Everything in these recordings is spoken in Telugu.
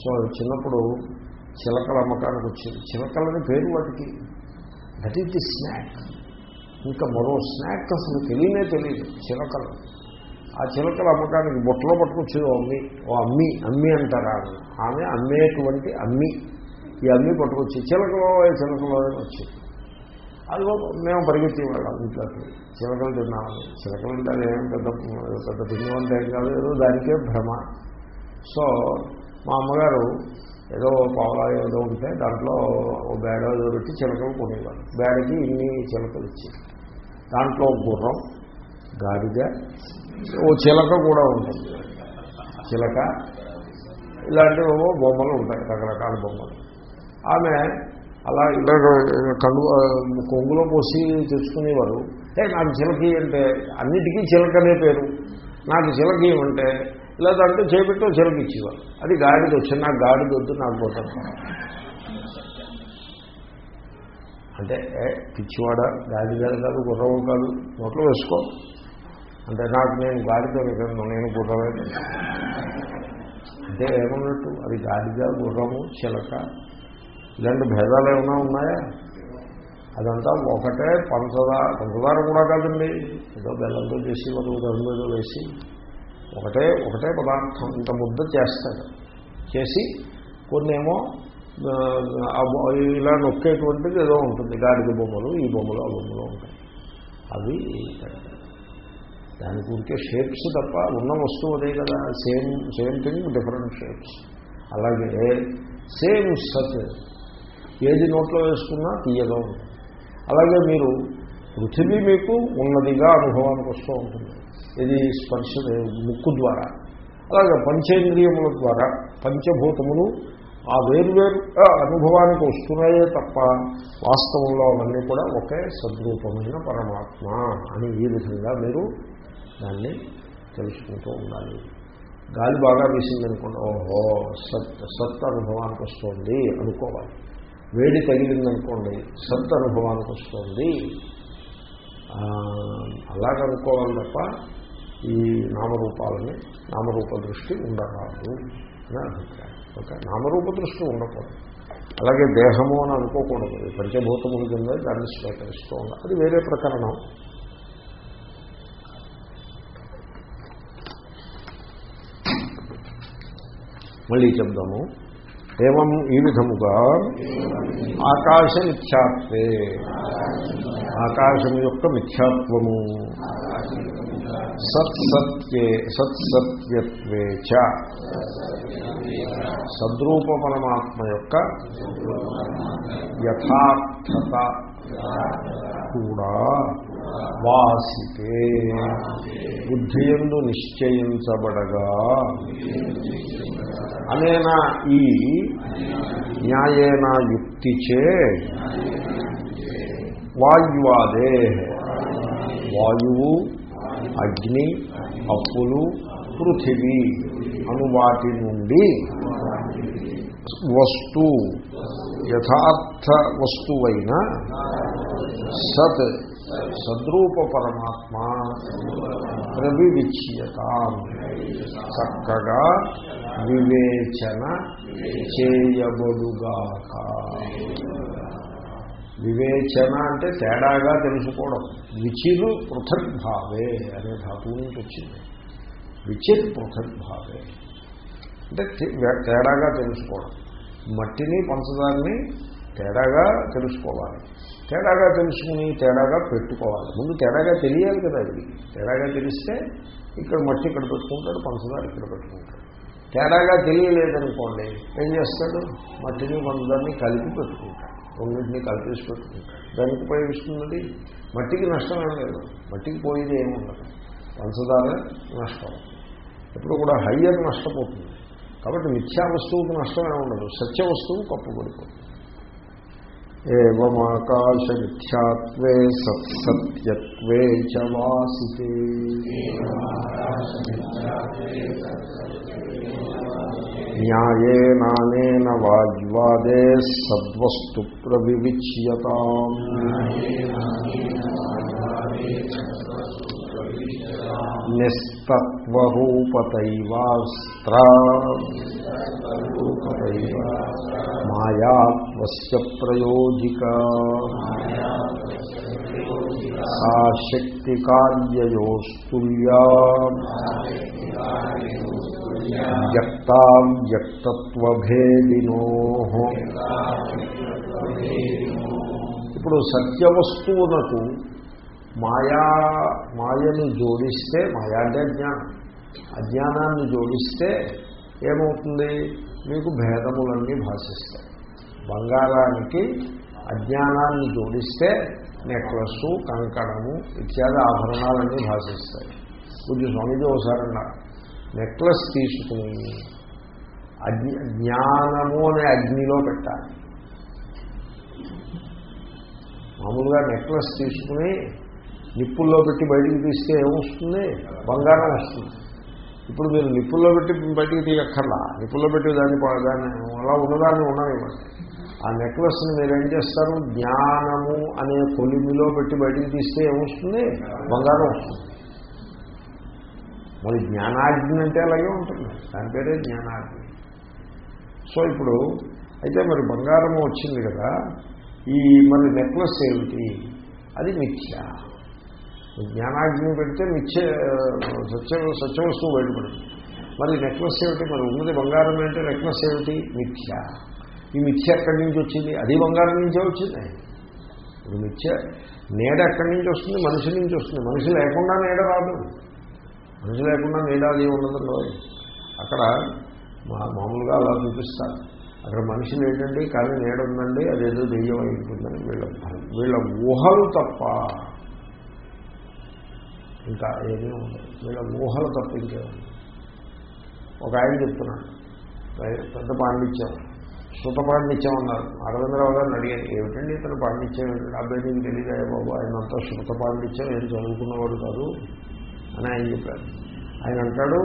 సో చిన్నప్పుడు చిలకల అమ్మకానికి వచ్చింది చిలకలని పేరు వాటికి. దట్ ఈస్ ది స్నాక్ ఇంకా మరో స్నాక్ అసలు తెలియనే తెలియదు చిలకలు. ఆ చిలకల అమ్మకానికి బొట్టలో పట్టుకొచ్చేది అమ్మి ఓ అమ్మి అమ్మి అంటారా ఆమె. ఆమె అమ్మేటువంటి అమ్మి. ఈ అమ్మి పట్టుకొచ్చి చిలకలో చిలకలో అని వచ్చింది. అది మేము పరిగెత్తేవాళ్ళం ఇంట్లోకి చిలకలు తిన్నామని చిలకలు అంటే ఏం పెద్ద పెద్ద పిండివంత ఏం కాదు ఏదో దానికే భ్రమ. సో మా అమ్మగారు ఏదో పావులా ఏదో ఉంటే దాంట్లో ఓ బేడ ఏదో పెట్టి చిలకలు కొనేవారు. బేడకి ఇన్ని చిలకలు ఇచ్చి దాంట్లో గుర్రం గాడిద ఓ చిలక కూడా ఉంటుంది. చిలక ఇలాంటివేవో బొమ్మలు ఉంటాయి రకరకాల బొమ్మలు. ఆమె అలా ఇలా కళ్ళు కొంగులో పోసి తెచ్చుకునేవారు. ఏ నాకు చిలకి అంటే అన్నిటికీ చిలకనే పేరు. నాకు చిలకి అంటే ఇలా దాంట్లో చేపెట్టో చిలక అది గాడిది వచ్చింది నాకు గాడిది వద్దు నాకు పోతాను. అంటే ఏ పిచ్చివాడ గాడిద కాదు గుర్రం కాదు నోట్లో వేసుకో. అంటే నాకు నేను గాడిద నేను గుర్రమే అంటే ఏమన్నట్టు అది గాడిద గుర్రము చిలక ఇలాంటి భేదాలు ఏమైనా ఉన్నాయా? అదంతా ఒకటే పంచదార పంచదార కూడా కాదండి. ఏదో బెల్లంతో చేసి వాళ్ళు రంగు ఏదో వేసి. ఒకటే ఒకటే పదార్థం ఇంత ముద్ద చేస్తాడు. చేసి కొన్నేమో ఇలా నొక్కేటువంటిది ఏదో ఉంటుంది. గాడిద బొమ్మలు ఈ బొమ్మలు ఆ బొమ్మలు ఉంటాయి. అవి దానికి ఉంటే షేప్స్ తప్ప ఉన్న వస్తువు అదే కదా. Same same thing different shapes అలాగే సేమ్ సత్ ఏది నోట్లో వేసుకున్నా తీయగా ఉంటుంది. అలాగే మీరు పృథివీ మీకు ఉన్నదిగా అనుభవానికి వస్తూ ఉంటుంది. ఇది స్పర్శ ముక్కు ద్వారా. అలాగే పంచేంద్రియముల ద్వారా పంచభూతములు ఆ వేరువేరు అనుభవానికి వస్తున్నాయే తప్ప వాస్తవంలో అవన్నీ కూడా ఒకే సద్రూపమైన పరమాత్మ అని ఈ విధంగా మీరు దాన్ని తెలుసుకుంటూ ఉండాలి. గాలి బాగా వేసిందనుకోండి ఓహో సత్ సత్ అనుభవానికి వస్తుంది అనుకోవాలి. వేడి తగిలిందనుకోండి సత్ అనుభవానికి వస్తుంది. అలాగనుకోవాలి తప్ప ఈ నామరూపాలని నామరూప దృష్టి ఉండరాదు అని అభిప్రాయం. ఓకే? నామరూప దృష్టి ఉండకూడదు. అలాగే దేహము అని అనుకోకూడదు. పంచభూతముల కింద దాన్ని స్వీకరిస్తూ ఉండాలి అది వేరే ప్రకరణం. మళ్ళీ చెప్దాము. ఏవం ఈ విధముగా ఆకాశ మిథ్యాత్వే ఆకాశం యొక్క మిథ్యాత్వము. సత్సత్యే సత్సత్యత్వే చ. సద్రూప పరమాత్మ యొక్క యథార్థత కూడా వాసితే. బుద్ధియందు నిశ్చయించబడగా. అనేనా ఈ న్యాయేన యుక్తిచే వాయువాదే వాయువు అగ్ని అప్పులు పృథివీ అనువాటి నుండి వస్తు యథార్థ వస్తువైన సత్ సద్రూప పరమాత్మ ప్రవివిచ్యత చక్కగా వివేచన చేయబడుగాక. వివేచన అంటే తేడాగా తెలుసుకోవడం. విచిరు పృథగ్భావే అనే ధాతువు నుంచి వచ్చింది. విచిర్ పృథగ్భావే. అంటే తేడాగా తెలుసుకోవడం. మట్టిని పంచదాన్ని తేడాగా తెలుసుకోవాలి. తేడాగా తెలుసుకుని తేడాగా పెట్టుకోవాలి. ముందు తేడాగా తెలియాలి కదా అది తేడాగా తెలిస్తే ఇక్కడ మట్టి ఇక్కడ పెట్టుకుంటాడు పంచదార ఇక్కడ పెట్టుకుంటాడు. తేడాగా తెలియలేదనుకోండి ఏం చేస్తాడు? మట్టిని పంచదాన్ని కలిపి పెట్టుకుంటాడు. రెండింటినీ కలిపేసి పెట్టుకుంటాడు దానికి ఉపయోగిస్తున్నది మట్టికి నష్టం ఏం లేదు. మట్టికి పోయేది ఏముండదు పంచదార నష్టం. ఎప్పుడు కూడా హయ్యర్ నష్టపోతుంది. కాబట్టి మిథ్యా వస్తువుకు నష్టం ఏముండదు సత్య వస్తువు కప్పబడిపోతుంది. ఏమాకాశ మిథ్యాత్వే సత్సత్యత్వే చ వాసితే. న్యాయేనానేన వాగ్వాదే సద్వస్తు ప్రవివిచ్యత. నిస్తత్వరూపతైవాస్త్ర. మాయాత్వస్య ప్రయోజిక సా శక్తి కార్యయోస్తుల్యా ఇప్పుడు సత్యవస్తువునకు మాయా మాయని జోడిస్తే మాయా అంటే అజ్ఞానం. అజ్ఞానాన్ని జోడిస్తే ఏమవుతుంది? మీకు భేదములన్నీ భాషిస్తాయి. బంగారానికి అజ్ఞానాన్ని జోడిస్తే నెక్లెస్ కంకణము ఇత్యాది ఆభరణాలన్నీ భాషిస్తాయి. కొంచెం స్వామిజీ ఒకసారి అన్నారు నెక్లెస్ తీసుకుని అగ్ని జ్ఞానము అనే అగ్నిలో పెట్టాలి. మామూలుగా నెక్లెస్ తీసుకుని నిప్పుల్లో పెట్టి బయటికి తీస్తే ఏమొస్తుంది? బంగారం వస్తుంది. ఇప్పుడు మీరు నిప్పుల్లో పెట్టి బయటికి తీయక్కర్లా? నిప్పుల్లో పెట్టి దాన్ని దాన్ని అలా ఉన్నదాన్ని ఉండనివ్వండి. ఆ నెక్లెస్ని మీరు ఏం చేస్తారు? జ్ఞానము అనే కొలిమిలో పెట్టి బయటికి తీస్తే ఏమొస్తుంది? బంగారం వస్తుంది. మరి జ్ఞానాగ్ని అంటే అలాగే ఉంటుంది. దాని పేరే జ్ఞానాగ్ని సో ఇప్పుడు అయితే మరి బంగారము వచ్చింది కదా ఈ మరి నెక్లెస్ ఏమిటి? అది మిథ్య. జ్ఞానాగ్ని పెడితే మిథ్య సత్య సత్యవస్తువు బయటపడింది. మరి నెక్లెస్ ఏమిటి? మరి ఉన్నది బంగారం అంటే నెక్లెస్ ఏమిటి? మిథ్య. ఈ మిథ్య ఎక్కడి నుంచి వచ్చింది? అది బంగారం నుంచే వచ్చింది. ఇప్పుడు మిథ్య నీడ ఎక్కడి నుంచి వస్తుంది? మనిషి నుంచి వస్తుంది. మనిషి లేకుండా నీడ రాదు. మనిషి లేకుండా నీడ అది ఉండదు అక్కడ మా మామూలుగా అలా చూపిస్తారు. అక్కడ మనుషులు ఏంటండి కానీ నీడ ఉందండి అదేదో దెయ్యం అయి ఉంటుందని వీళ్ళ వీళ్ళ ఊహలు తప్ప ఇంకా ఏమీ ఉండదు. వీళ్ళ ఊహలు తప్ప ఇంకే ఒక ఆయన చెప్తున్నాడు. పెద్ద పాండిత్యం. సుత పాండిత్యం అన్నారు. అరవిందరావు గారిని అడిగారు ఏమిటండి ఇతను పాండిత్యం? ఏమిటండి అబ్బాయి నీకు తెలియదా బాబు? ఆయన అంతా శృత పాండిత్యం ఏం చదువుకున్నవాడు కాదు అని ఆయన చెప్పారు. ఆయన అంటాడు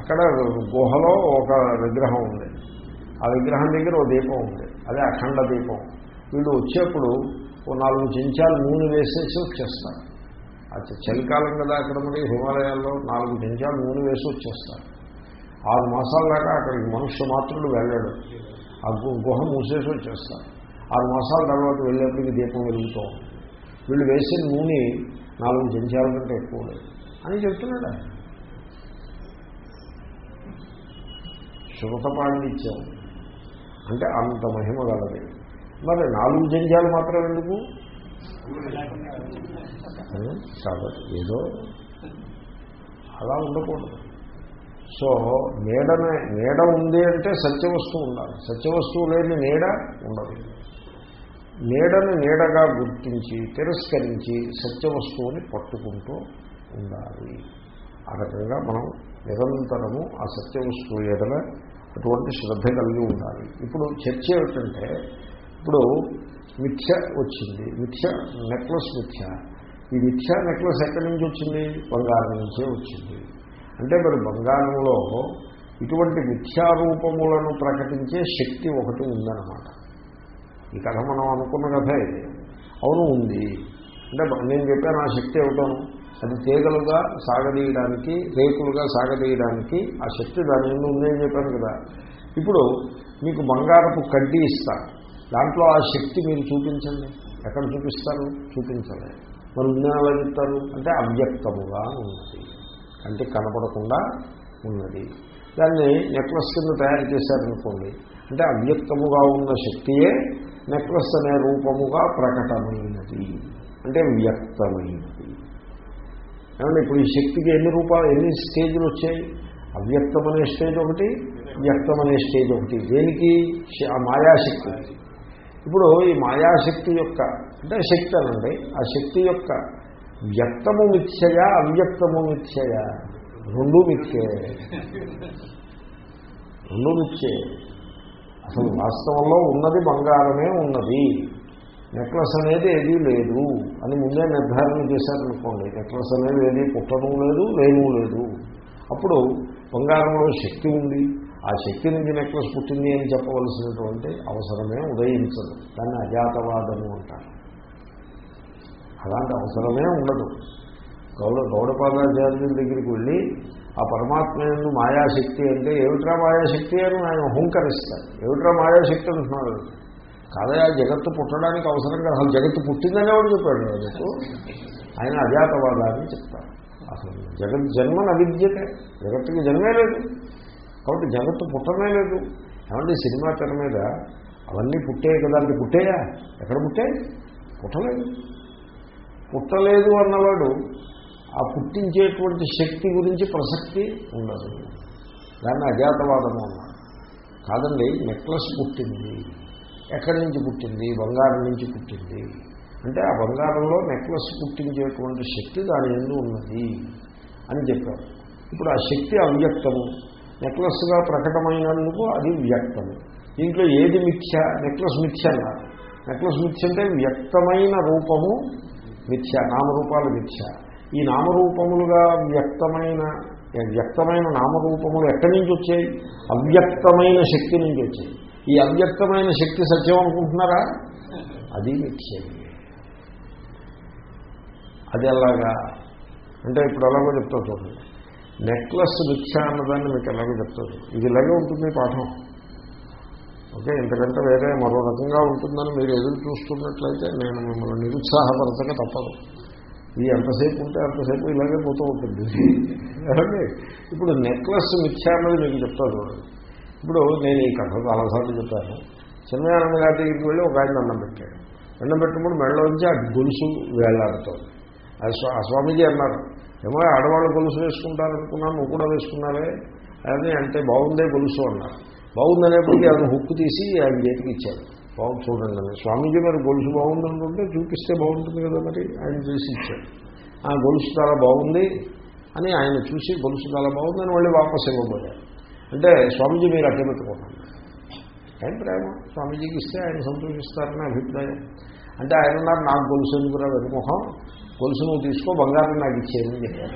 అక్కడ గుహలో ఒక విగ్రహం ఉంది. ఆ విగ్రహం దగ్గర ఓ దీపం ఉంది. అదే అఖండ దీపం. వీళ్ళు వచ్చేప్పుడు ఓ నాలుగు చెంచాలు నూనె వేసేసి వచ్చేస్తారు. అది చలికాలం కదా అక్కడ మరి హిమాలయాల్లో నాలుగు చెంచాలు నూనె వేసి వచ్చేస్తారు. ఆరు మాసాల దాకా అక్కడికి మనుష్య మాత్రులు వెళ్ళాడు ఆ గుహ మూసేసి వచ్చేస్తారు ఆరు మాసాల తర్వాత వెళ్ళేప్పటికి దీపం వెలుగుతూ వీళ్ళు వేసిన నూనె నాలుగు చెంచాల కంటే ఎక్కువ లేదు అని చెప్తున్నాడు ఆయన. శృత పాండిత్యం అంటే అంత మహిమ గలది. మరి నాలుగు జంజాలు మాత్రం ఎందుకు? కాబట్టి ఏదో అలా ఉండకూడదు. సో నీడనే నీడ ఉంది అంటే సత్యవస్తువు ఉండాలి. సత్యవస్తువు లేని నీడ ఉండదు. నీడని నీడగా గుర్తించి తిరస్కరించి సత్యవస్తువుని పట్టుకుంటూ ఉండాలి. ఆ రకంగా మనం నిరంతరము ఆ సత్యవస్తువు ఎడల అటువంటి శ్రద్ధ కలిగి ఉండాలి. ఇప్పుడు చర్చ ఏమిటంటే ఇప్పుడు మిథ్య వచ్చింది. మిథ్య నెక్లెస్ మిథ్య. ఈ మిథ్య నెక్లెస్ ఎక్కడి నుంచి వచ్చింది? బంగారం నుంచే వచ్చింది. అంటే మరి బంగారంలో ఇటువంటి మిథ్యారూపములను ప్రకటించే శక్తి ఒకటి ఉందన్నమాట. ఈ కథ మనం అనుకున్న కథ ఇది. అవును ఉంది. అంటే నేను చెప్పాను ఆ శక్తి ఏమిటోను అది తీగలుగా సాగదీయడానికి రేకులుగా సాగదీయడానికి ఆ శక్తి దాని ముందు ఉందని చెప్పాను కదా. ఇప్పుడు మీకు బంగారపు కడ్డీ ఇస్తాను దాంట్లో ఆ శక్తి మీరు చూపించండి. ఎక్కడ చూపిస్తారు? చూపించలే. మరి ఉందని ఎలా చెప్తారు? అంటే అవ్యక్తముగా ఉన్నది. అంటే కనపడకుండా ఉన్నది. దాన్ని నెక్లెస్ కింద తయారు చేశారనుకోండి అంటే అవ్యక్తముగా ఉన్న శక్తియే నెక్లెస్ అనే రూపముగా ప్రకటమైనది. అంటే వ్యక్తమైనది. ఏమంటే ఇప్పుడు ఈ శక్తికి ఎన్ని రూపాలు ఎన్ని స్టేజ్లు వచ్చాయి? అవ్యక్తం అనే స్టేజ్ ఒకటి వ్యక్తం అనే స్టేజ్ ఒకటి. దేనికి? ఆ మాయాశక్తి. ఇప్పుడు ఈ మాయాశక్తి యొక్క అంటే శక్తి అనండి ఆ శక్తి యొక్క వ్యక్తము మిథ్యయా అవ్యక్తము మిథ్యయా? రెండు మిథ్యే. రెండు మిథ్యే. అసలు వాస్తవంలో ఉన్నది బంగారమే ఉన్నది. నెక్లెస్ అనేది ఏదీ లేదు అని ముందే నిర్ధారణ చేశారనుకోండి. నెక్లెస్ అనేది ఏది పుట్టడం లేదు లేను లేదు. అప్పుడు బంగారంలో శక్తి ఉంది. ఆ శక్తి నుంచి నెక్లెస్ పుట్టింది అని చెప్పవలసినటువంటి అవసరమే ఉదయించదు. దాన్ని అజాతవాదము అంటారు. అలాంటి అవసరమే ఉండదు. గౌడ గౌడపాదాచార్యుల దగ్గరికి వెళ్ళి ఆ పరమాత్మ ఎందు మాయాశక్తి అంటే ఏమిట్రా మాయాశక్తి అని ఆయన హుంకరిస్తారు ఏమిట్రా మాయాశక్తి అంటున్నారు కాదయా జగత్తు పుట్టడానికి అవసరం కదా. అసలు జగత్తు పుట్టిందనే వాడు చెప్పాడు? నాకు ఆయన అజాతవాదాన్ని చెప్తారు అసలు జగత్ జన్మను అవిద్యతే జగత్తుకి జన్మే లేదు. కాబట్టి జగత్తు పుట్టమే లేదు. ఏమంటే సినిమా తెర మీద అవన్నీ పుట్టే కదా అంటే పుట్టేయా? ఎక్కడ పుట్టాయి? పుట్టలేదు. పుట్టలేదు అన్నవాడు ఆ పుట్టించేటువంటి శక్తి గురించి ప్రసక్తి ఉండదు. దాన్ని అజాతవాదము అన్నాడు కాదండి నెక్లెస్ పుట్టింది. ఎక్కడి నుంచి పుట్టింది? బంగారం నుంచి పుట్టింది. అంటే ఆ బంగారంలో నెక్లెస్ పుట్టించేటువంటి శక్తి దాని ఎందు ఉన్నది అని చెప్పారు. ఇప్పుడు ఆ శక్తి అవ్యక్తము. నెక్లెస్గా ప్రకటమైనందుకు అది వ్యక్తము. దీంట్లో ఏది మిథ్య? నెక్లెస్ మిథ్య అన్నారు. నెక్లెస్ మిథ్య అంటే వ్యక్తమైన రూపము మిథ్య నామరూపాలు మిథ్య. ఈ నామరూపములుగా వ్యక్తమైన వ్యక్తమైన నామరూపములు ఎక్కడి నుంచి వచ్చాయి? అవ్యక్తమైన శక్తి నుంచి వచ్చాయి. ఈ అవ్యక్తమైన శక్తి సత్యం అనుకుంటున్నారా? అది మిథ్య. అది ఎలాగా? అంటే ఇప్పుడు ఎలాగో చెప్తా చూడండి. నెక్లెస్ మిథ్య అన్నదాన్ని మీకు ఎలాగో చెప్తారు. ఇది ఇలాగే ఉంటుంది పాఠం. ఓకే ఇంతకంటే వేరే మరో రకంగా ఉంటుందని మీరు ఎదురు చూస్తున్నట్లయితే నేను మిమ్మల్ని నిరుత్సాహపరచక తప్పదు. ఇది ఎంతసేపు ఉంటే అంతసేపు ఇలాగే పోతూ ఉంటుంది. ఇప్పుడు నెక్లెస్ మిథ్యాన్నది మీకు చెప్తాను ఇప్పుడు నేను ఈ కథ చాలాసార్లు చెప్పాను. చిన్మయానంద గారి దగ్గరికి వెళ్ళి ఒక ఆయన అన్నం పెట్టాడు. అన్నం పెట్టినప్పుడు మెడలోంచి ఆ గొలుసు వేలాడుతోంది. అది స్వా స్వామీజీ అన్నారు ఏమో ఆడవాళ్ళు గొలుసు వేసుకుంటారనుకున్నాను నువ్వు కూడా వేసుకున్నావే. అని అంటే బాగుందే గొలుసు అన్నారు. బాగుందనేప్పటికీ ఆయన హుక్కు తీసి ఆయన చేతికి ఇచ్చాడు. బాగుంది చూడండి అని స్వామీజీ మరి గొలుసు బాగుందనుకుంటే చూపిస్తే బాగుంటుంది కదా మరి ఆయన చూసి ఇచ్చాడు. ఆ గొలుసు చాలా బాగుంది అని ఆయన చూసి గొలుసు చాలా బాగుందని మళ్ళీ వాపస్ ఇవ్వబోయారు. అంటే స్వామీజీ మీరు అట్టే పెట్టుకోండి ఏం ప్రేమ? స్వామీజీకి ఇస్తే ఆయన సంతోషిస్తారనే అభిప్రాయం. అంటే ఆయన ఉన్నారు నాకు గొలుసు ఎందుకురా వెనుమొహం గొలుసు నువ్వు తీసుకో బంగారం నాకు ఇచ్చేయని చెప్పారు.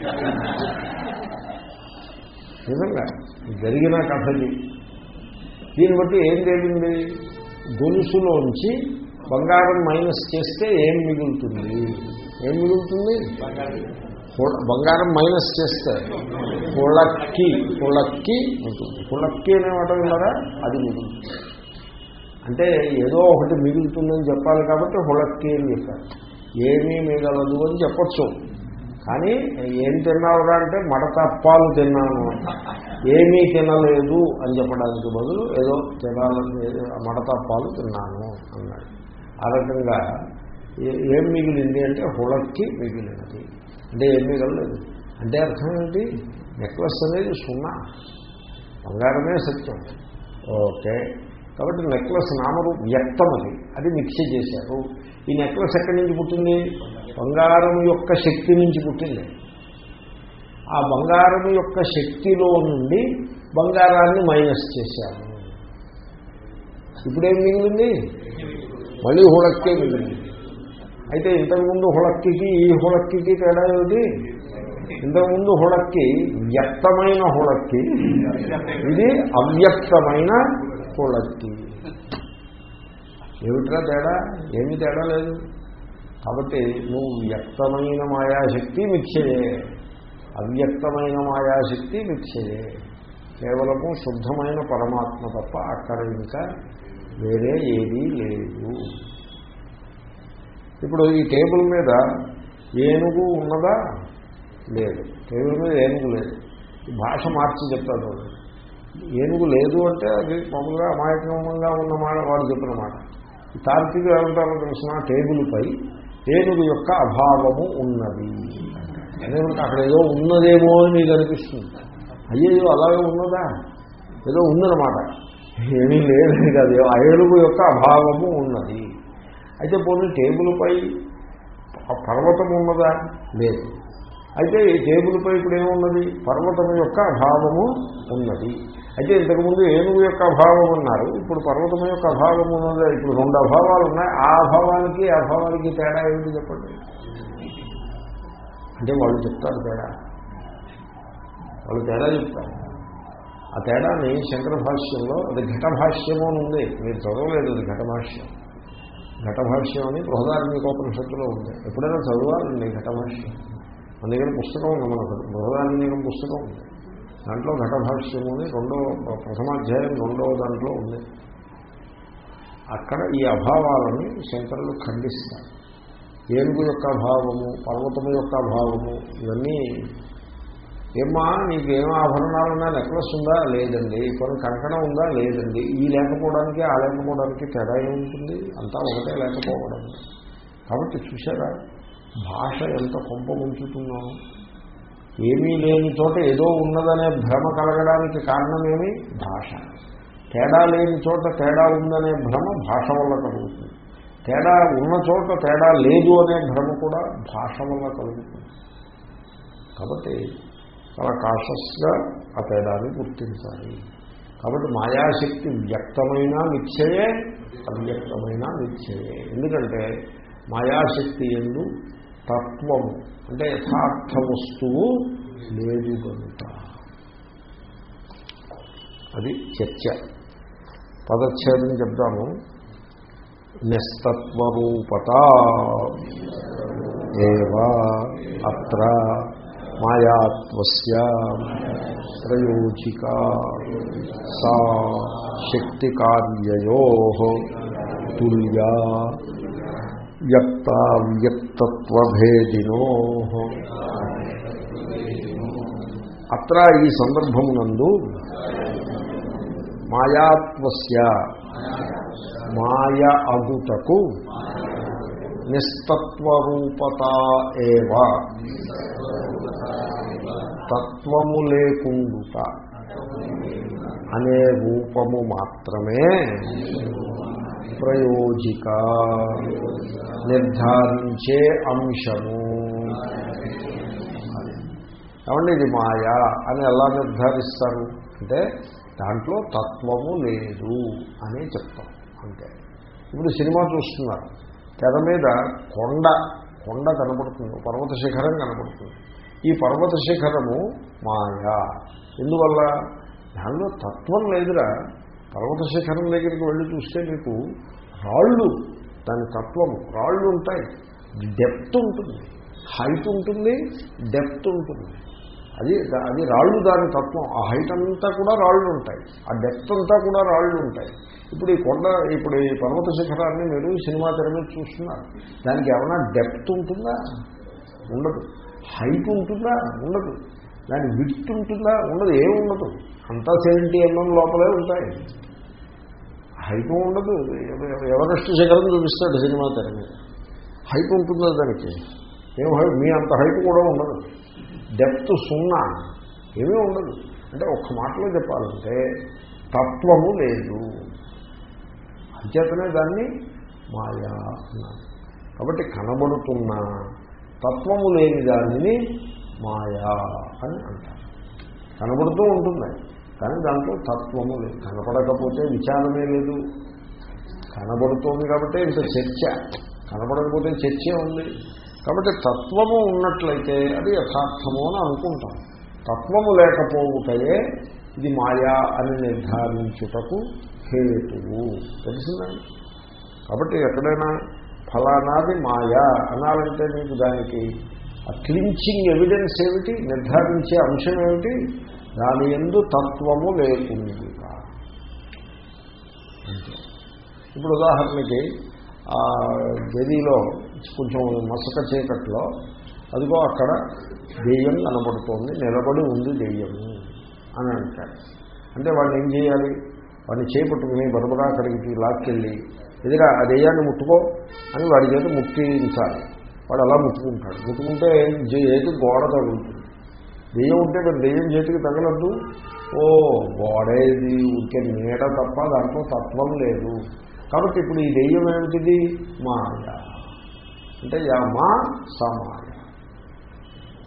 నిజంగా జరిగిన కథది దీన్ని బట్టి ఏం తేలింది? గొలుసులోంచి బంగారం మైనస్ చేస్తే ఏం మిగులుతుంది? ఏం మిగులుతుంది? బంగారం మైనస్ చేస్తే పుళక్కి పుళక్కి ఉంటుంది. పుళక్కి అనే మాట విన్నారా? అది మిగులుతుంది. అంటే ఏదో ఒకటి మిగులుతుందని చెప్పాలి కాబట్టి హుళక్కి అని చెప్పారు. ఏమీ మిగలదు అని చెప్పచ్చు. కానీ ఏం తిన్నావురా అంటే మడతప్పాలు తిన్నాను. ఏమీ తినలేదు అని చెప్పడానికి బదులు ఏదో తినాలని మడతప్పాలు తిన్నాను అన్నాడు. ఆ రకంగా ఏం మిగిలింది అంటే హుళక్కి మిగిలినది. అంటే ఏం మిగలలేదు. అంటే అర్థం ఏంటి? నెక్లెస్ అనేది సున్నా. బంగారమే సత్యం. ఓకే. కాబట్టి నెక్లెస్ నామరు వ్యక్తం అది అది మిక్స్ చేశారు. ఈ నెక్లెస్ ఎక్కడి నుంచి పుట్టింది? బంగారం యొక్క శక్తి నుంచి పుట్టింది. ఆ బంగారం యొక్క శక్తిలో నుండి బంగారాన్ని మైనస్ చేశారు. ఇప్పుడేం మిగిలింది? మళ్ళీ హుళక్కే మిగిలింది. అయితే ఇంతకుముందు హుళక్కికి ఈ హుళక్కికి తేడా ఏమిటి? ఇంతకుముందు హుళక్కి వ్యక్తమైన హుళక్కి ఇది అవ్యక్తమైన హుళక్కి. ఏమిట్రా తేడా? ఏమి తేడా లేదు. కాబట్టి నువ్వు వ్యక్తమైన మాయాశక్తి మిథ్యయే. అవ్యక్తమైన మాయాశక్తి మిథ్యయే కేవలము శుద్ధమైన పరమాత్మ తప్ప అక్కడ ఇంకా వేరే ఏదీ లేదు. ఇప్పుడు ఈ టేబుల్ మీద ఏనుగు ఉన్నదా? లేదు. టేబుల్ మీద ఏనుగు లేదు. భాష మార్చి చెప్తాడు. ఏనుగు లేదు అంటే అది మామూలుగా అమాయకంగా ఉన్న మాట వాడు చెప్పిన మాట. తార్కికులు ఏమంటారో తెలిసిన? టేబుల్పై ఏనుగు యొక్క అభావము ఉన్నది. అదేమంటే అక్కడ ఏదో ఉన్నదేమో అని మీకు అనిపిస్తుంది. అయ్యో అలాగే ఉన్నదా? ఏదో ఉందన్నమాట. ఏమీ లేదు కాదు ఆ ఏడుగు యొక్క అభావము ఉన్నది. అయితే పోనీ టేబుల్పై పర్వతం ఉన్నదా? లేదు. అయితే ఈ టేబుల్పై ఇప్పుడు ఏమున్నది? పర్వతం యొక్క అభావము ఉన్నది. అయితే ఇంతకుముందు ఏనుగు యొక్క అభావం ఉన్నారు ఇప్పుడు పర్వతం యొక్క అభావం ఉన్నది? ఇప్పుడు రెండు అభావాలు ఉన్నాయి. ఆ అభావానికి ఆ అభావానికి తేడా ఏమిటి చెప్పండి? అంటే వాళ్ళు చెప్తారు తేడా. వాళ్ళు తేడా చెప్తారు. ఆ తేడాని శంకర భాష్యంలో అది ఘటభాష్యము అని ఉంది. మీరు చదవలేదు అది ఘటభాష్యం. ఘటభాష్యం అని బృహదార్మికోపనిషత్తులో ఉంది. ఎప్పుడైనా చదవాలండి ఘటభాష్యం. మన దగ్గర పుస్తకం ఉంది మనకు. బృహదార్మికం పుస్తకం ఉంది. దాంట్లో ఘటభాష్యము అని రెండో ప్రథమాధ్యాయం రెండో దాంట్లో ఉంది. అక్కడ ఈ అభావాలని శంకరులు ఖండిస్తారు. ఏనుగు యొక్క భావము పర్వతము యొక్క భావము ఇవన్నీ ఏమా నీకు ఏం ఆభరణాలున్నా నెక్లెస్ ఉందా? లేదండి. కొన్ని కంకణం ఉందా? లేదండి. ఈ లేకపోవడానికి ఆ లేకపోవడానికి తేడా ఏముంటుంది? అంతా ఒకటే లేకపోవడం. కాబట్టి చూసారా భాష ఎంత కొంప ముంచుతున్నాము ఏమీ లేని చోట ఏదో ఉన్నదనే భ్రమ కలగడానికి కారణమేమి? భాష. తేడా లేని చోట తేడా ఉందనే భ్రమ భాష వల్ల కలుగుతుంది. తేడా ఉన్న చోట తేడా లేదు అనే భ్రమ కూడా భాష వల్ల కలుగుతుంది. కాబట్టి చాలా కాషస్గా ఆ తేడాన్ని గుర్తించాలి. కాబట్టి మాయాశక్తి వ్యక్తమైన మిథ్యయే అవ్యక్తమైన మిథ్యయే. ఎందుకంటే మాయాశక్తి ఎందు తత్వము అంటే యథార్థ వస్తువు లేదు కనుక. అది చర్చ. పదచ్ఛేదం చెప్తాము. నిస్తత్వరూపత. అత్ర మాయాత్వస్య ప్రయోజిక సా శక్తి కార్యయో తుల్యా వ్యక్తావ్యక్తత్వభేదినో అత్ర ఈ సందర్భమునందు మాయాత్వస్య మాయ అగుటకు నిస్తత్వరూపత ఏవ. తత్వము లేకుండుట అనే రూపము మాత్రమే ప్రయోజిక. నిర్ధారించే అంశము. ఏమండి ఇది మాయా అని ఎలా నిర్ధారిస్తారు? అంటే దాంట్లో తత్వము లేదు అని చెప్తాం. అంటే ఇప్పుడు సినిమా చూస్తున్నారు. తెర మీద కొండ కొండ కనపడుతుంది. పర్వత శిఖరం కనపడుతుంది. ఈ పర్వత శిఖరము మాయా. ఎందువల్ల? దానిలో తత్వం లేదురా. పర్వత శిఖరం దగ్గరికి వెళ్ళి చూస్తే మీకు రాళ్ళు దాని తత్వము రాళ్ళు ఉంటాయి. డెప్త్ ఉంటుంది. హైట్ ఉంటుంది డెప్త్ ఉంటుంది. అది అది రాళ్ళు దాని తత్వం. ఆ హైట్ అంతా కూడా రాళ్ళు ఉంటాయి. ఆ డెప్త్ అంతా కూడా రాళ్ళు ఉంటాయి. ఇప్పుడు ఈ కొండ ఇప్పుడు ఈ పర్వత శిఖరాన్ని మీరు సినిమా తెర మీద చూస్తున్నారు. దానికి ఏమైనా డెప్త్ ఉంటుందా? ఉండదు. హైట్ ఉంటుందా? ఉండదు. దాని విడ్త్ ఉంటుందా? ఉండదు. ఏముండదు అంతా సెవెంటీ ఎంఎం mm లోపలే ఉంటాయి. హైట్ ఉండదు. ఎవరెస్ట్ శిఖరం చూపిస్తాడు సినిమా తెర మీద. హైట్ ఉంటుందా దానికి? ఏం హైట్ మీ అంత హైట్ కూడా ఉండదు. డెప్త్ సున్నా. ఏమీ ఉండదు. అంటే ఒక్క మాటలో చెప్పాలంటే తత్వము లేదు. అంచేతనే దాన్ని మాయా అన్నాను కాబట్టి కనబడుతున్న తత్వము లేని దానిని మాయా అని అంటారు. కనబడుతూ ఉంటుంది కానీ దాంట్లో తత్వము లేదు. కనపడకపోతే విచారమే లేదు. కనబడుతోంది కాబట్టి ఇంత చర్చ. కనపడకపోతే చర్చే ఉంది. కాబట్టి తత్వము ఉన్నట్లయితే అది యథార్థము అని అనుకుంటాం. తత్వము లేకపోవుటయే ఇది మాయా అని నిర్ధారించుటకు హేతువు. తెలిసిందండి కాబట్టి ఎక్కడైనా ఫలానాది మాయా అనాలంటే మీకు దానికి ఆ క్లించింగ్ ఎవిడెన్స్ ఏమిటి? నిర్ధారించే అంశం ఏమిటి? దాని ఎందు తత్వము లేకుండా ఇప్పుడు ఉదాహరణకి ఆ గదిలో కొంచెం మసక చీకట్లో అదిగో అక్కడ దెయ్యం కనబడుతోంది నిలబడి ఉంది దెయ్యము అని అంటాడు అంటే వాళ్ళు ఏం చేయాలి? వాడిని చేపట్టుకుని బరబరా అక్కడికి లాక్కెళ్ళి ఎదురా ఆ దెయ్యాన్ని ముట్టుకో అని వాడి చేత ముట్టించాలి. వాడు అలా ముట్టుకుంటాడు. ముట్టుకుంటే చేతి గోడ తగులుతుంది. దెయ్యం ఉంటే మరి దెయ్యం చేతికి తగలద్దు? ఓ గోడేది ఉంటే నీడ తప్ప దాంట్లో తత్వం లేదు. కాబట్టి ఇప్పుడు ఈ దెయ్యం ఏమిటిది? మాయ. అంటే యమా సమాయ.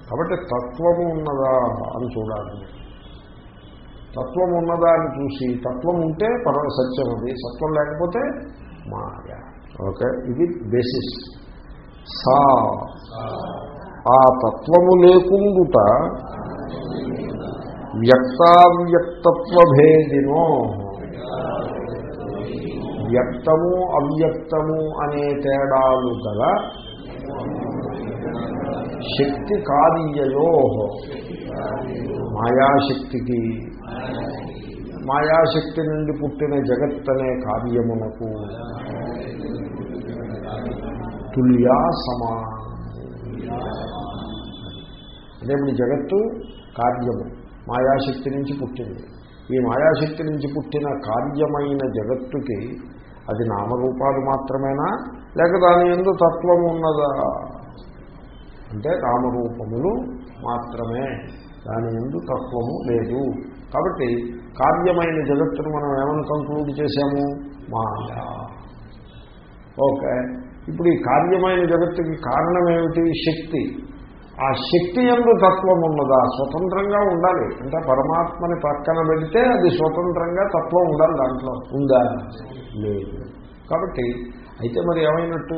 కాబట్టి తత్వము ఉన్నదా అని చూడాలి. తత్వం ఉన్నదా అని చూసి తత్వం ఉంటే పరమ సత్యం అది సత్వం లేకపోతే మాయ. ఓకే? ఇది బేసిస్. సా. ఆ తత్వము లేకుండుట వ్యక్తావ్యక్తత్వభేదినో. వ్యక్తము అవ్యక్తము అనే తేడాలు గల శక్తి కార్యయో. మాయాశక్తికి మాయాశక్తి నుండి పుట్టిన జగత్ అనే కార్యమునకు. తుల్యా సమా అంటే ఇప్పుడు జగత్తు కార్యము. మాయాశక్తి నుంచి పుట్టింది. ఈ మాయాశక్తి నుంచి పుట్టిన కార్యమైన జగత్తుకి అది నామరూపాలు మాత్రమేనా? లేక దాని ఎందు తత్వం ఉన్నదా? అంటే నామరూపములు మాత్రమే. దాని ఎందు తత్వము లేదు. కాబట్టి కార్యమైన జగత్తును మనం ఏమని కంక్లూడ్ చేశాము? మాయా ఓకే. ఇప్పుడు ఈ కార్యమైన జగత్తుకి కారణం ఏమిటి? శక్తి. ఆ శక్తి ఎందు తత్వం ఉన్నదా? స్వతంత్రంగా ఉండాలి. అంటే పరమాత్మని పక్కన పెడితే అది స్వతంత్రంగా తత్వం ఉండాలి దాంట్లో. ఉందా? లేదు. కాబట్టి అయితే మరి ఏమైనట్టు?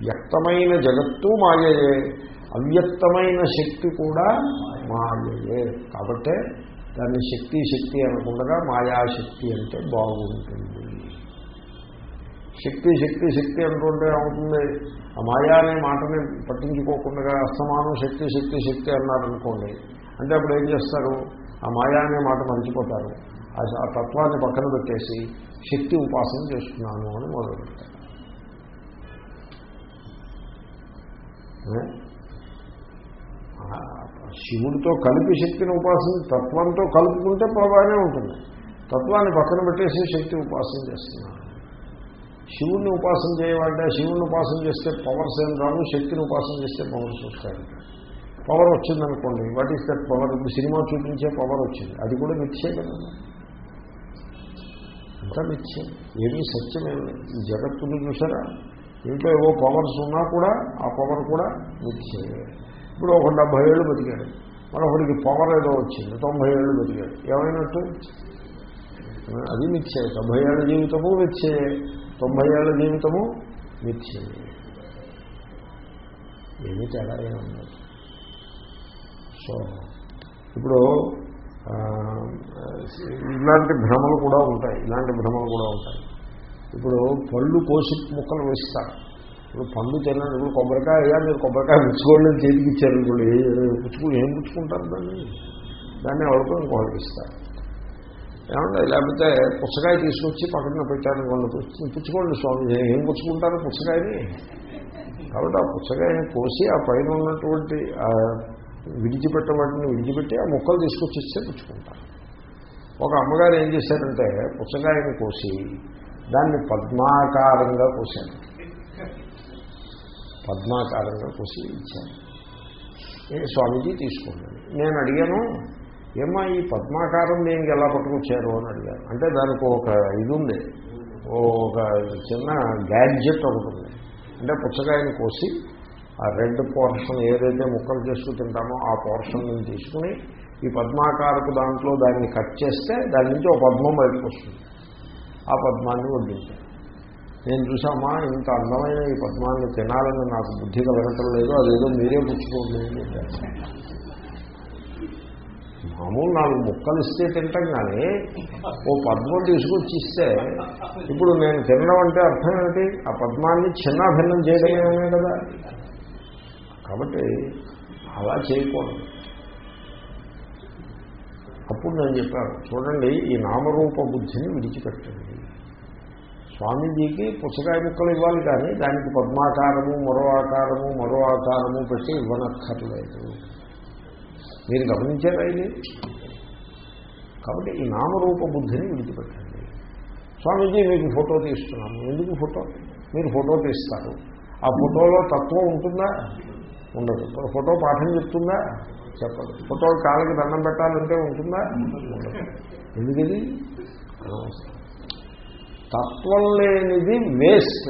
వ్యక్తమైన జగత్తు మాయయే. అవ్యక్తమైన శక్తి కూడా మాయయే. కాబట్టే దాన్ని శక్తి శక్తి అనకుండా మాయాశక్తి అంటే బాగుంటుంది. శక్తి శక్తి శక్తి అనుకుంటే ఏమవుతుంది? ఆ మాయా అనే మాటని పట్టించుకోకుండా అస్తమానం శక్తి శక్తి శక్తి అన్నారనుకోండి అంటే అప్పుడు ఏం చేస్తారు? ఆ మాయా అనే మాట మర్చిపోతారు. ఆ తత్వాన్ని పక్కన పెట్టేసి శక్తి ఉపాసన చేస్తున్నాను అని మొదలు పెడతారు శివుడితో కలిపి శక్తిని ఉపాసన తత్వంతో కలుపుకుంటే బాగానే ఉంటుంది. తత్వాన్ని పక్కన పెట్టేసి శక్తి ఉపాసన చేస్తున్నాను శివుణ్ణి ఉపాసన చేయమంటే శివుణ్ణి ఉపాసన చేస్తే పవర్స్ ఏం రావు శక్తిని ఉపాసన చేస్తే పవర్స్ వస్తాయి. పవర్ వచ్చిందనుకోండి వాట్ ఈస్ దట్ పవర్ ఇప్పుడు సినిమా చూపించే పవర్ వచ్చింది. అది కూడా మిథ్యే కదా. అంతా మిథ్యే. ఏమీ సత్యమేమి లేదు. ఈ జగత్తుని చూసారా? ఇంట్లో ఏవో పవర్స్ ఉన్నా కూడా ఆ పవర్ కూడా మిథ్యే. ఇప్పుడు ఒక డెబ్బై ఏళ్ళు బతికాడు. మరొకటికి పవర్ ఏదో వచ్చింది తొంభై ఏళ్ళు బతికాడు. ఏమైనట్టు? అది మిథ్యే. తొంభై ఏళ్ళ జీవితము మిథ్యే. తొంభై ఏళ్ళ జీవితము మిథ్యే. ఏమీ తేడా ఏమన్నది సో ఇప్పుడు ఇలాంటి భ్రమలు కూడా ఉంటాయి. ఇలాంటి భ్రమలు కూడా ఉంటాయి. ఇప్పుడు పళ్ళు కోసి ముక్కలు వేస్తారు. ఇప్పుడు పండు తిన్నాడు ఇప్పుడు కొబ్బరికాయ అయ్యా మీరు కొబ్బరికాయ పుచ్చుకోండి చేతికి ఇచ్చారు ఇప్పుడు పుచ్చుకుని ఏం పుచ్చుకుంటారు దాన్ని? దాన్ని ఎవరికో ఇంకొకరికి ఇస్తారు. ఏమంటే లేకపోతే పుచ్చకాయ తీసుకొచ్చి పక్కన పెట్టారు వాళ్ళు పుచ్చుకోండి స్వామి ఏం పుచ్చుకుంటారు పుచ్చకాయని? కాబట్టి ఆ పుచ్చకాయని కోసి ఆ పైన ఉన్నటువంటి విడిచిపెట్ట వాటిని విడిచిపెట్టి ఆ ముక్కలు తీసుకొచ్చి ఇస్తే పుచ్చుకుంటారు. ఒక అమ్మగారు ఏం చేశారంటే పుచ్చకాయని కోసి దాన్ని పద్మాకారంగా కోశారు. పద్మాకారంగా కోసి ఇచ్చాను. స్వామీజీ తీసుకున్నాను నేను అడిగాను ఏమా ఈ పద్మాకారం దీనికి ఎలా పట్టుకొచ్చారు? అని అడిగాను. అంటే దానికి ఒక ఇది ఉంది ఒక చిన్న గ్యాడ్జెట్ ఒకటి ఉంది. అంటే పుచ్చకాయని కోసి ఆ రెడ్ పోర్షన్ ఏదైతే ముక్కలు చేస్తూ తింటామో ఆ పోర్షన్ నుంచి తీసుకుని ఈ పద్మాకారపు దాంట్లో దాన్ని కట్ చేస్తే దాని నుంచి ఒక పద్మం బయటకు వస్తుంది. ఆ పద్మాన్ని వడ్డించాను. నేను చూసామా ఇంత అందమైన ఈ పద్మాన్ని తినాలని నాకు బుద్ధి కలగటం లేదు. అదేదో మీరే పుచ్చుకోండి అని చెప్పాను మామూలు నాలుగు ముక్కలు ఇస్తే తింటాం కానీ ఓ పద్మం తీసుకొచ్చి ఇస్తే ఇప్పుడు నేను తినడం అంటే అర్థం ఏమిటి? ఆ పద్మాన్ని చిన్న భిన్నం చేయడమే కదా. కాబట్టి అలా చేయకూడదు. అప్పుడు నేను చెప్పాను చూడండి ఈ నామరూప బుద్ధిని విడిచిపెట్టండి. స్వామీజీకి పుస్తకాయ ముక్కలు ఇవ్వాలి కానీ దానికి పద్మాకారము మరో ఆకారము మరో ఆకారము పెట్టి ఇవ్వనక్కర్లేదు. మీరు గమనించారా ఇది? కాబట్టి ఈ నామరూప బుద్ధిని విడిచిపెట్టండి. స్వామీజీ మీకు ఫోటో తీస్తున్నాము ఎందుకు ఫోటో? మీరు ఫోటో తీస్తారు. ఆ ఫోటోలో తత్వం ఉంటుందా? ఉండదు. ఫోటో పాఠం చెప్తుందా? చెప్పదు. ఫోటో కాళ్ళకి దండం పెట్టాలంటే ఉంటుందా? ఉండదు. ఎందుకది తత్వం లేనిది వేస్ట్.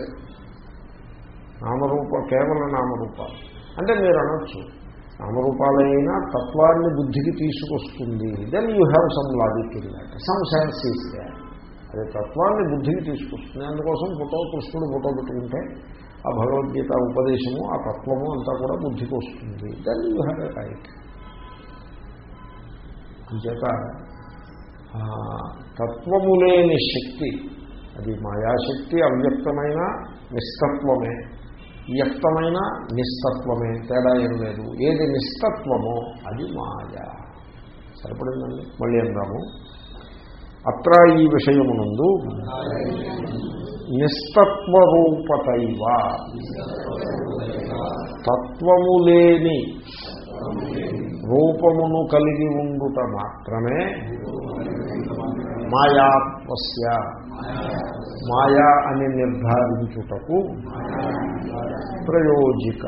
నామరూప కేవల నామరూపాలు అంటే మీరు అనొచ్చు నామరూపాలైనా తత్వాన్ని బుద్ధికి తీసుకొస్తుంది. Then you have some logic in that some sense is అది తత్వాన్ని బుద్ధికి తీసుకొస్తుంది. అందుకోసం ఫోటో కృష్ణుడు ఫోటో పెట్టుకుంటే ఆ భగవద్గీత ఉపదేశము ఆ తత్వము అంతా కూడా బుద్ధికి వస్తుంది. Then you have a right అంచేత తత్వము లేని శక్తి అది మాయాశక్తి అవ్యక్తమైన నిస్తత్వమే. వ్యక్తమైన నిస్తత్వమే. తేడా ఏం లేదు. ఏది నిస్తత్వమో అది మాయా. సరిపడిందండి? మళ్ళీ అందాము. అత్ర ఈ విషయమునందు నిస్తత్వరూపతైవ. తత్వము లేని రూపమును కలిగి ఉండుట మాత్రమే మాయాత్మస్య మాయా అని నిర్ధారించుటకు ప్రయోజిక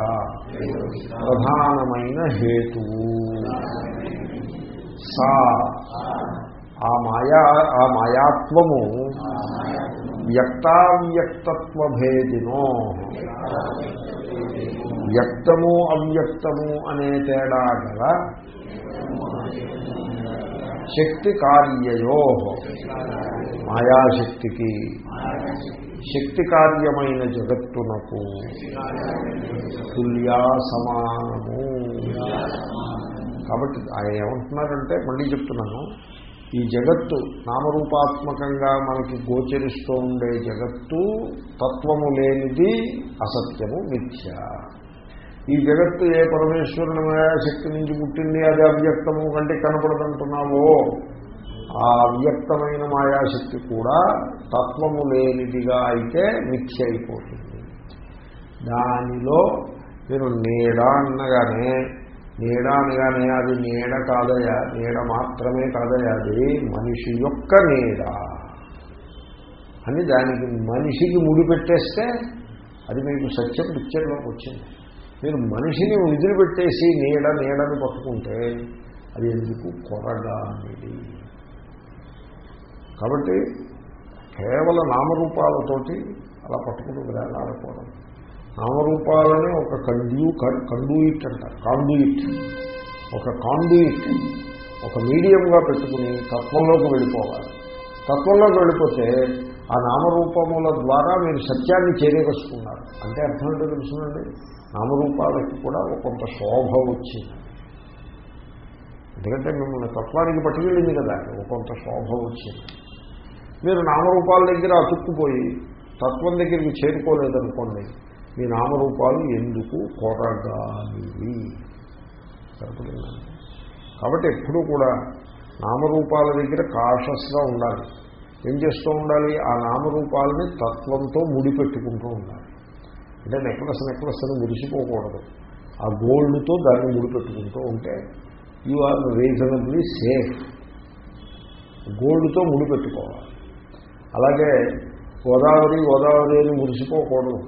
ప్రధానమైన హేతువు. సా ఆ మాయా ఆ మాయాత్వము వ్యక్తావ్యక్తత్వభేదినో. వ్యక్తము అవ్యక్తము అనే తేడా గల శక్తి కార్యయో మాయాశక్తికి. శక్తి కార్యమైన జగత్తునకు. తుల్యా సమానము కాబట్టి ఆయన ఏమంటున్నారంటే మళ్ళీ చెప్తున్నాను. ఈ జగత్తు నామరూపాత్మకంగా మనకి గోచరిస్తూ ఉండే జగత్తు తత్వము లేనిది అసత్యము మిథ్య. ఈ జగత్తు ఏ పరమేశ్వరుని శక్తి నుంచి పుట్టింది? అది అవ్యక్తము కంటే కనపడదంటున్నావో? ఆ అవ్యక్తమైన మాయాశక్తి కూడా తత్వము లేనిదిగా అయితే మిక్స్ అయిపోతుంది దానిలో మీరు నీడ అన్నగానే నీడ అనగానే అది నీడ కాదయా? నీడ మాత్రమే కాదయా అది? మనిషి యొక్క నీడ. అని దానికి మనిషికి ముడిపెట్టేస్తే అది మీకు సత్యం పిక్చర్లోకి వచ్చింది. మీరు మనిషిని వదిలిపెట్టేసి నీడ నీడని పట్టుకుంటే అది ఎందుకు కొరగానిది కాబట్టి కేవలం నామరూపాలతోటి అలా పట్టుకుంటూ వేలాడకూడదు నామరూపాలని ఒక కండ్యూ కండూయిట్ అంటారు. కాండూయిట్. ఒక కాండూయిట్. ఒక మీడియంగా పెట్టుకుని తత్వంలోకి వెళ్ళిపోవాలి. తత్వంలోకి వెళ్ళిపోతే ఆ నామరూపముల ద్వారా మీరు సత్యాన్ని చేరేవస్తున్నారు అంటే అర్థం ఏంటో తెలుసునండి? నామరూపాలకి కూడా కొంత శోభ వచ్చింది. ఎందుకంటే మిమ్మల్ని తత్వానికి పట్టుకెళ్ళింది కదా ఒక కొంత శోభ వచ్చింది. మీరు నామరూపాల దగ్గర అతుక్కుపోయి తత్వం దగ్గరికి చేరుకోలేదనుకోండి మీ నామరూపాలు ఎందుకు కొరగాలి? కాబట్టి ఎప్పుడూ కూడా నామరూపాల దగ్గర కాషస్గా ఉండాలి. ఏం చేస్తూ ఉండాలి? ఆ నామరూపాలని తత్వంతో ముడిపెట్టుకుంటూ ఉండాలి. అంటే నెక్లెస్ నెక్లెస్ అని మురిసిపోకూడదు. ఆ గోల్డ్తో దాన్ని ముడిపెట్టుకుంటూ ఉంటే యు ఆర్ రీజనబ్లీ సేఫ్ గోల్డ్తో ముడిపెట్టుకోవాలి. అలాగే గోదావరి గోదావరి అని మురిసిపోకూడదు.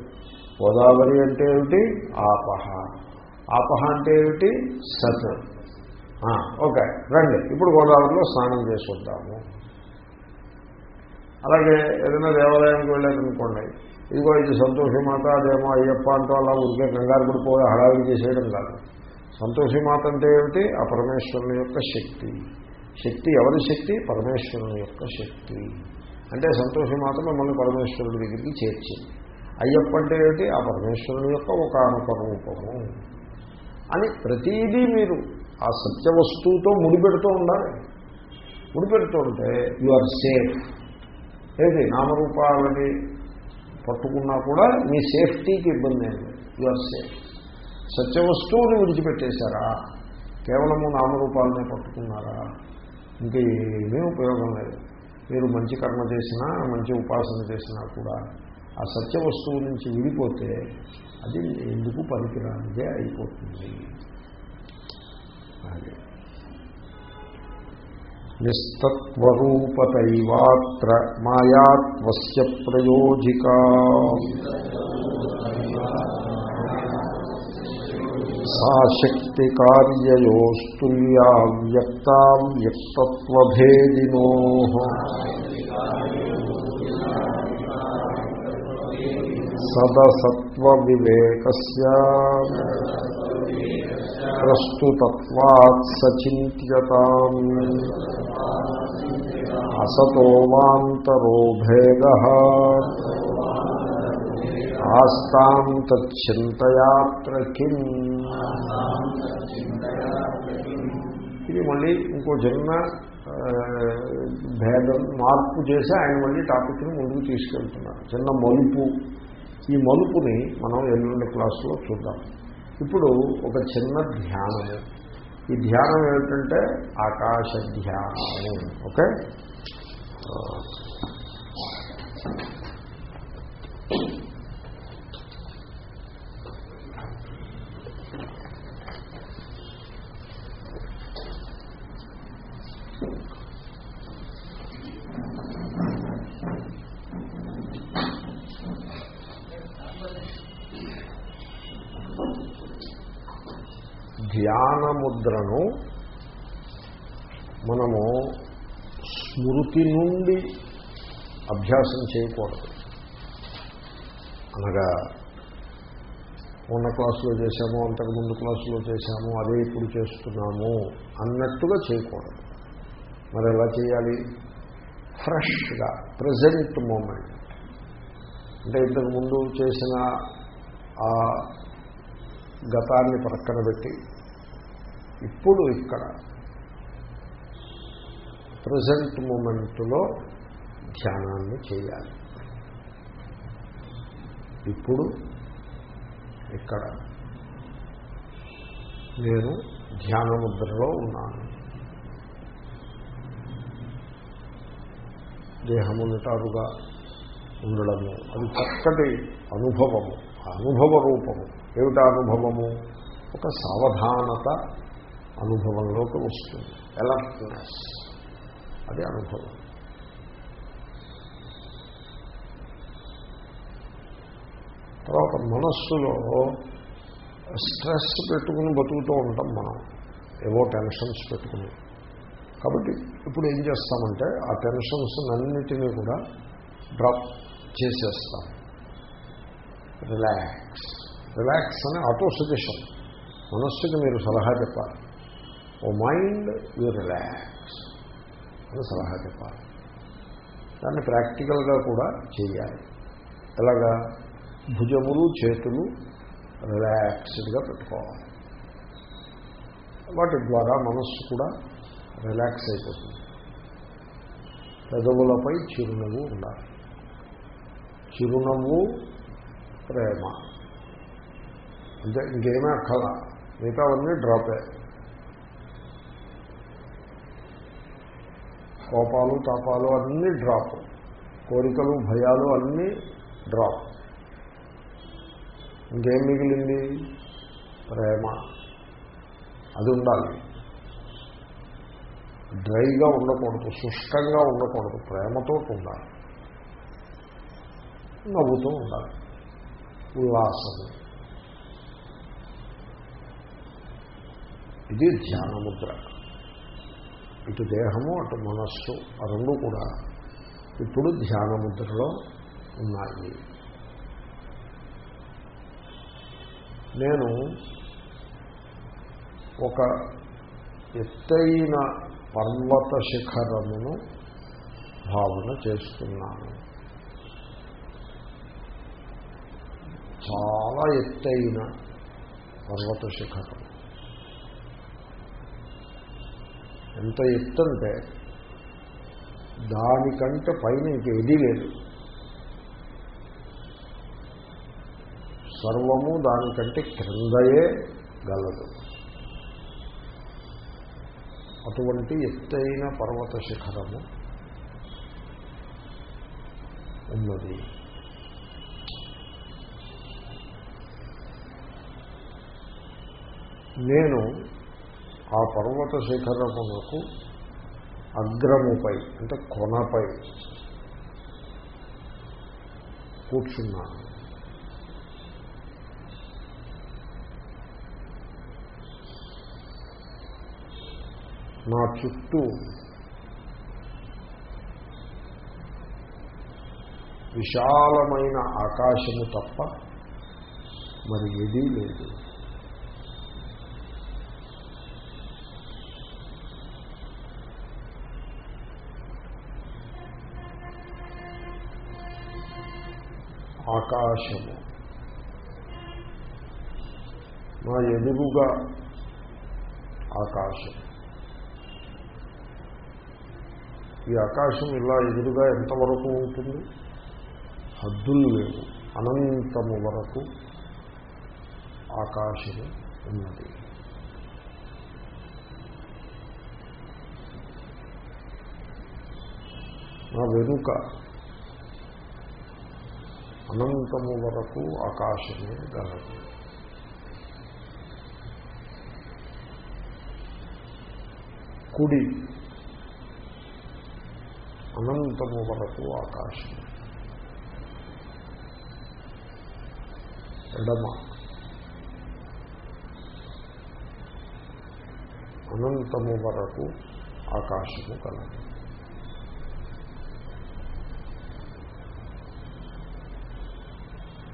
గోదావరి అంటే ఏమిటి? ఆపహ. ఆపహ అంటే ఏమిటి? సత్. ఓకే రండి. ఇప్పుడు గోదావరిలో స్నానం చేసుకుంటాము అలాగే ఏదైనా దేవాలయానికి వెళ్ళారనుకోండి ఇదిగో ఇది సంతోషమాత అదేమో అయ్యప్ప అంటూ అలా ఉరికే కంగారు పడిపోయి హడావిడి చేసేయడం కాదు. సంతోషమాత అంటే ఏమిటి? ఆ పరమేశ్వరుని యొక్క శక్తి. శక్తి ఎవరి శక్తి? పరమేశ్వరుని యొక్క శక్తి. అంటే సంతోషమాత మిమ్మల్ని పరమేశ్వరుడి దగ్గరికి చేర్చింది. అయ్యప్ప అంటే ఏమిటి? ఆ పరమేశ్వరుని యొక్క ఒక రూపము. అని ప్రతీదీ మీరు ఆ సత్య వస్తువుతో ముడిపెడుతూ ఉండాలి. ముడిపెడుతూ ఉంటే యు ఆర్ సేఫ్ ఏది? నామరూపాలని పట్టుకున్నా కూడా మీ సేఫ్టీకి ఇబ్బంది అయింది యు ఆర్ సేఫ్ సత్య వస్తువుని విడిచిపెట్టేశారా? కేవలము నామరూపాలనే పట్టుకున్నారా? ఇంకా ఏమీ ఉపయోగం లేదు. మీరు మంచి కర్మ చేసినా మంచి ఉపాసన చేసినా కూడా ఆ సత్య వస్తువు నుంచి విడిపోతే అది ఎందుకు పనికిరానిదే అయిపోతుంది. అదే. నిస్తత్వరూపతైవాత్ర మాయాత్వస్య ప్రయోజికా. సా శక్తి కార్యయోస్తుల్యా వ్యక్తావ్యక్తత్వభేదినో సదసత్వ వివేకస్య ప్రస్తుతత్వాత్ సచింత్యతాం. అసతోవాంతరో భేద ఆస్తాం తచ్చింతయాత్ర కిం ఇది మళ్ళీ ఇంకో చిన్న భేదం మార్పు చేసి ఆయన మళ్ళీ టాపిక్ని ముందుకు తీసుకెళ్తున్నారు. చిన్న మలుపు. ఈ మలుపుని మనం ఎల్లుండి క్లాసులో చూద్దాం. ఇప్పుడు ఒక చిన్న ధ్యానం ఈ ధ్యానం ఏమిటంటే ఆకాశ ధ్యానం ఓకే? ధ్యాన ముద్రను మనము స్మృతి నుండి అభ్యాసం చేయకూడదు. అనగా ఉన్న క్లాసులో చేశాము అంతకు ముందు క్లాసులో చేశాము అదే ఇప్పుడు చేస్తున్నాము అన్నట్టుగా చేయకూడదు. మరి ఎలా చేయాలి? ఫ్రెష్గా ప్రజెంట్ మూమెంట్. అంటే ఇంతకు ముందు చేసిన ఆ గతాన్ని పక్కన పెట్టి ఇప్పుడు ఇక్కడ ప్రజెంట్ మూమెంట్లో ధ్యానాన్ని చేయాలి. ఇప్పుడు ఇక్కడ నేను ధ్యానముద్రలో ఉన్నాను. దేహము నిటారుగా ఉండడము అది చక్కటి అనుభవము అనుభవ రూపము. ఏమిటా అనుభవము? ఒక సావధానత అనుభవంలోకి వస్తుంది. ఎలర్ట్నెస్ అది అనుభవం. తర్వాత మనస్సులో స్ట్రెస్ పెట్టుకుని బతుకుతూ ఉంటాం మనం. ఏవో టెన్షన్స్ పెట్టుకుని. కాబట్టి ఇప్పుడు ఏం చేస్తామంటే ఆ టెన్షన్స్ అన్నిటినీ కూడా డ్రాప్ చేసేస్తాం. రిలాక్స్ రిలాక్స్ అని ఆటో సజెషన్. మనస్సుకి మీరు సలహా చెప్పాలి. ఓ మైండ్ యూ రిలాక్స్ అని సలహా చెప్పాలి. దాన్ని ప్రాక్టికల్గా కూడా చేయాలి. ఎలాగా? భుజములు చేతులు రిలాక్స్డ్గా పెట్టుకోవాలి. వాటి ద్వారా మనస్సు కూడా రిలాక్స్ అయిపోతుంది. పెదవులపై చిరునవ్వు ఉండాలి. చిరునవ్వు ప్రేమ. అంటే ఇంకేమీ అక్కల. మిగతావన్నీ డ్రాపే. కోపాలు తాపాలు అన్నీ డ్రాప్ కోరికలు భయాలు అన్నీ డ్రాప్ ఇంకేం మిగిలింది? ప్రేమ. అది ఉండాలి. డ్రైగా ఉండకూడదు శుష్కంగా ఉండకూడదు ప్రేమతో ఉండాలి. నవ్వుతూ ఉండాలి. ఉల్లాసము ఇది ధ్యానముద్ర. ఇటు దేహము అటు మనస్సు ఆ రెండు కూడా ఇప్పుడు ధ్యానముద్రలో ఉన్నాయి. నేను ఒక ఎత్తైన పర్వత శిఖరమును భావన చేస్తున్నాను. చాలా ఎత్తైన పర్వత శిఖరం. ఎంత ఎత్తు అంటే దానికంటే పైన ఇంకేదీ లేదు. సర్వము దానికంటే క్రిందయే గలదు. అటువంటి ఎత్తైన పర్వత శిఖరము ఉన్నది. నేను ఆ పర్వత శిఖరమునకు అగ్రముపై అంటే కొనపై కూర్చున్నాను. నా చుట్టూ విశాలమైన ఆకాశము తప్ప మరి ఏదీ లేదు. ఆకాశము. నా ఎదురుగా ఆకాశం. ఈ ఆకాశం ఇలా ఎదురుగా ఎంతవరకు ఉంటుంది? హద్దులు లేవు అనంతము వరకు ఆకాశము ఉన్నది. నా వెనుక అనంతము వరకు ఆకాశమే గలదు కుడి అనంతము వరకు ఆకాశం. ఎడమ. అనంతము వరకు ఆకాశము కలదు.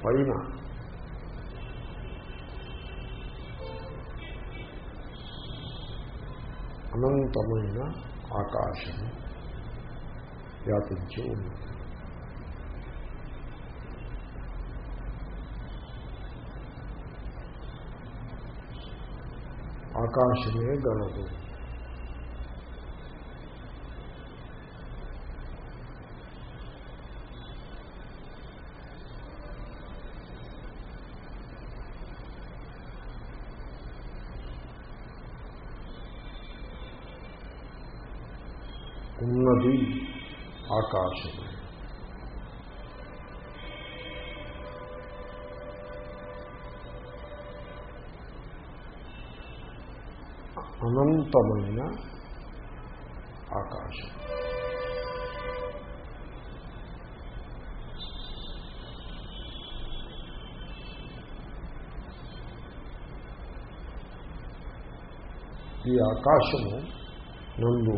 పైన. అనంతమైన ఆకాశం వ్యాపించి ఉంది. ఆకాశమే గలదు. ఉన్నది ఆకాశమే. అనంతమైన ఆకాశం. ఈ ఆకాశము నందు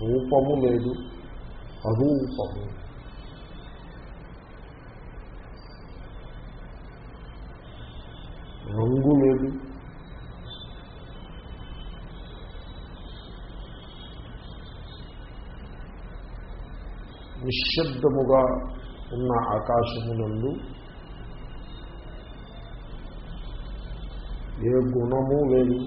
రూపము లేదు అరూపము. రంగు లేదు నిశ్శబ్దముగా ఉన్న ఆకాశమునందు ఏ గుణము లేదు.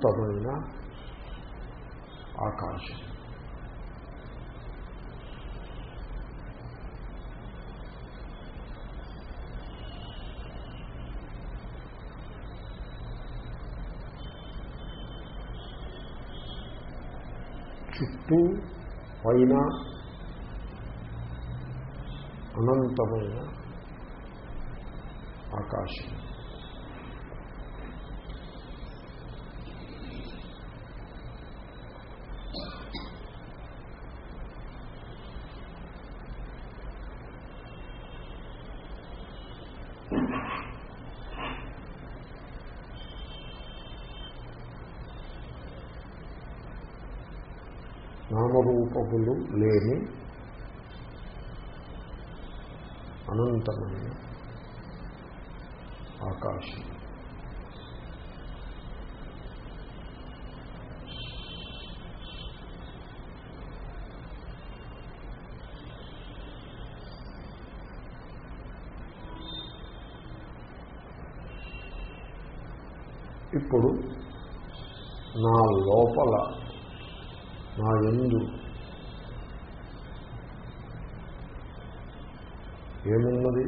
అనంతమైన ఆకాశం చుట్టూ పైన అనంతమైన ఆకాశం నామరూపములు లేని అనంతమైన ఆకాశం. ఇప్పుడు నా లోపల నా ఎందు ఏమున్నది?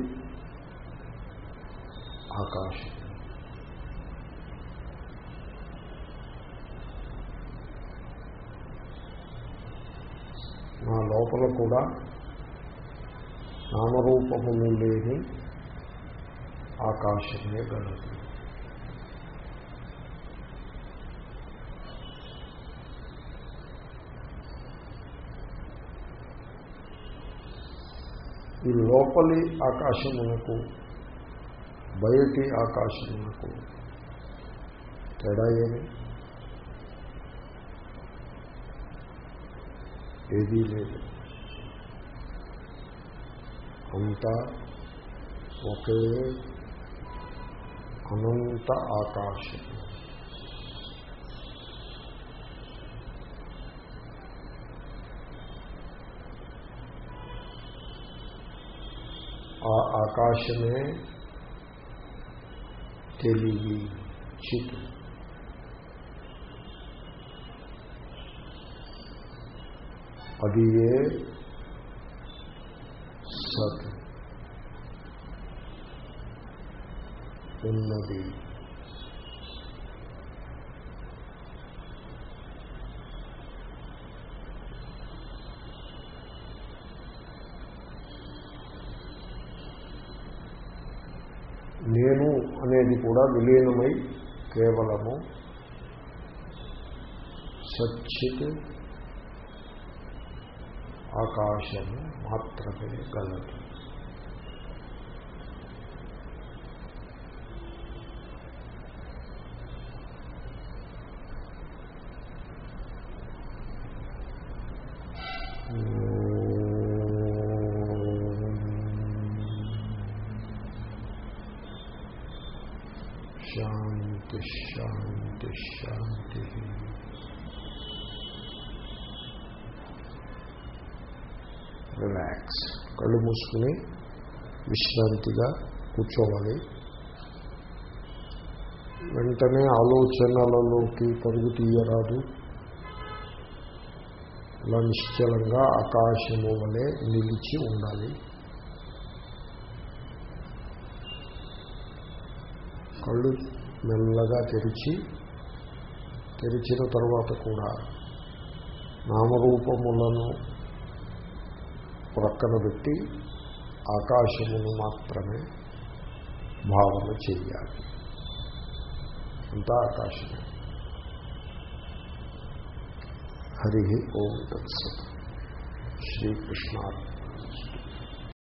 ఆకాశం. నా లోపల కూడా నామరూపములు లేని ఆకాశమే గలదు. ఈ లోపలి ఆకాశమునకు బయటి ఆకాశమునకు తేడా ఏమి? ఏదీ లేదు. అంతా ఒకే అనంత ఆకాశం आकाश में तेली चित। अभी ये सत। उन्नति అనేది కూడా విలీనమై కేవలము సచ్చిత్ ఆకాశము మాత్రమే గలదు శాంతి శాంతి శాంతి రిలాక్స్ కళ్ళు మూసుకుని విశ్రాంతిగా కూర్చోవాలి. వెంటనే ఆలోచనలలోకి పరుగు తీయరాదు ఇలా నిశ్చలంగా ఆకాశము వలె నిలిచి ఉండాలి. కళ్ళు మెల్లగా తెరిచి తెరిచిన తర్వాత కూడా నామరూపములను ప్రక్కన పెట్టి ఆకాశమును మాత్రమే భావన చేయాలి. అంతా ఆకాశమే. హరి ఓం తత్సత్. శ్రీకృష్ణార్పణ